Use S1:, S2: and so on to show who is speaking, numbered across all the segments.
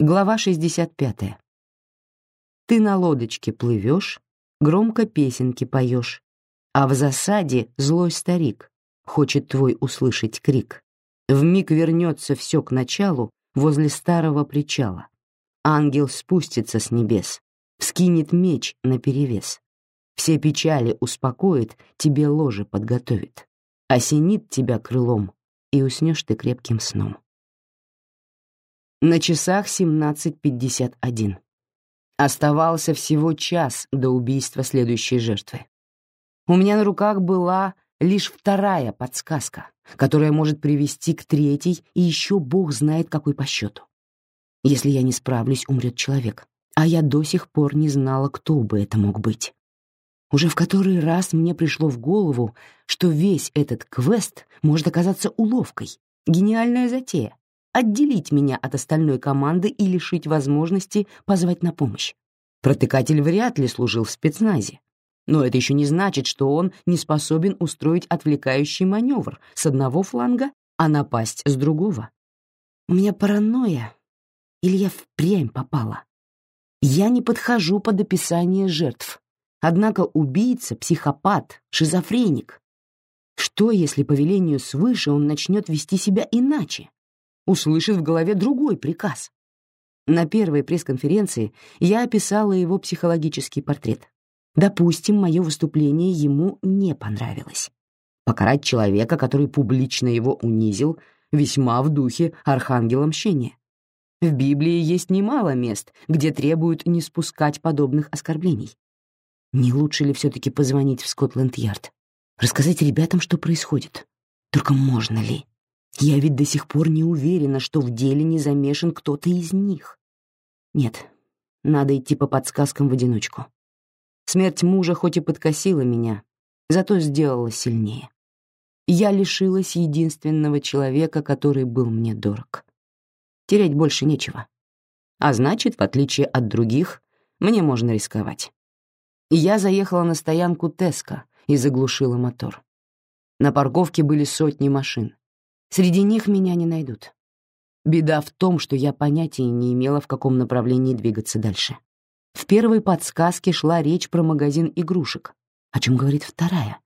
S1: Глава 65. Ты на лодочке плывешь, громко песенки поешь, а в засаде злой старик хочет твой услышать крик. В миг вернется все к началу возле старого причала. Ангел спустится с небес, вскинет меч наперевес. Все печали успокоит, тебе ложе подготовит. Осенит тебя крылом, и уснешь ты крепким сном. На часах 17.51. Оставался всего час до убийства следующей жертвы. У меня на руках была лишь вторая подсказка, которая может привести к третьей и еще бог знает какой по счету. Если я не справлюсь, умрет человек, а я до сих пор не знала, кто бы это мог быть. Уже в который раз мне пришло в голову, что весь этот квест может оказаться уловкой, гениальная затея, отделить меня от остальной команды и лишить возможности позвать на помощь. Протыкатель вряд ли служил в спецназе, но это еще не значит, что он не способен устроить отвлекающий маневр с одного фланга, а напасть с другого. У меня паранойя, или я впрямь попала? Я не подхожу под описание жертв, однако убийца, психопат, шизофреник. Что, если по велению свыше он начнет вести себя иначе? Услышит в голове другой приказ. На первой пресс-конференции я описала его психологический портрет. Допустим, мое выступление ему не понравилось. Покарать человека, который публично его унизил, весьма в духе архангела мщения. В Библии есть немало мест, где требуют не спускать подобных оскорблений. Не лучше ли все-таки позвонить в Скотланд-Ярд? Рассказать ребятам, что происходит? Только можно ли? Я ведь до сих пор не уверена, что в деле не замешан кто-то из них. Нет, надо идти по подсказкам в одиночку. Смерть мужа хоть и подкосила меня, зато сделала сильнее. Я лишилась единственного человека, который был мне дорог. Терять больше нечего. А значит, в отличие от других, мне можно рисковать. Я заехала на стоянку Теска и заглушила мотор. На парковке были сотни машин. Среди них меня не найдут. Беда в том, что я понятия не имела, в каком направлении двигаться дальше. В первой подсказке шла речь про магазин игрушек, о чем говорит вторая.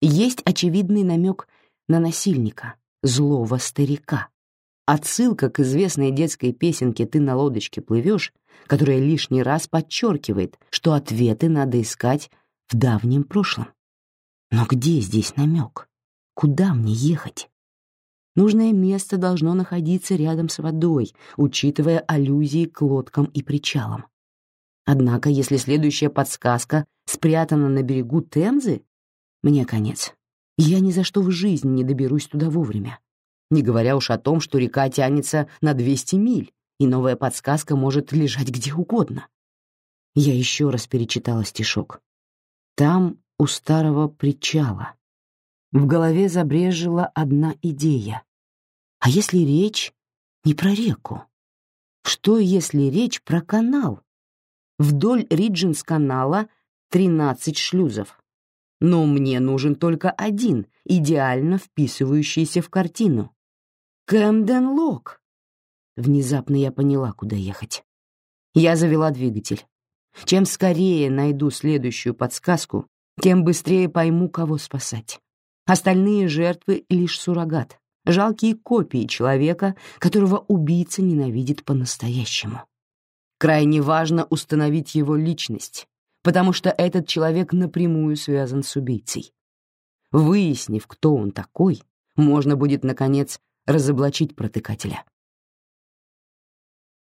S1: Есть очевидный намек на насильника, злого старика. Отсылка к известной детской песенке «Ты на лодочке плывешь», которая лишний раз подчеркивает, что ответы надо искать в давнем прошлом. Но где здесь намек? Куда мне ехать? Нужное место должно находиться рядом с водой, учитывая аллюзии к лодкам и причалам. Однако, если следующая подсказка спрятана на берегу Темзы, мне конец. Я ни за что в жизни не доберусь туда вовремя. Не говоря уж о том, что река тянется на 200 миль, и новая подсказка может лежать где угодно. Я еще раз перечитала стишок. Там, у старого причала, в голове забрежила одна идея. А если речь не про реку? Что, если речь про канал? Вдоль Риджинс-канала 13 шлюзов. Но мне нужен только один, идеально вписывающийся в картину. Кэмден-Лок. Внезапно я поняла, куда ехать. Я завела двигатель. Чем скорее найду следующую подсказку, тем быстрее пойму, кого спасать. Остальные жертвы — лишь суррогат, жалкие копии человека, которого убийца ненавидит по-настоящему. Крайне важно установить его личность, потому что этот человек напрямую связан с убийцей. Выяснив, кто он такой, можно будет, наконец, разоблачить протыкателя.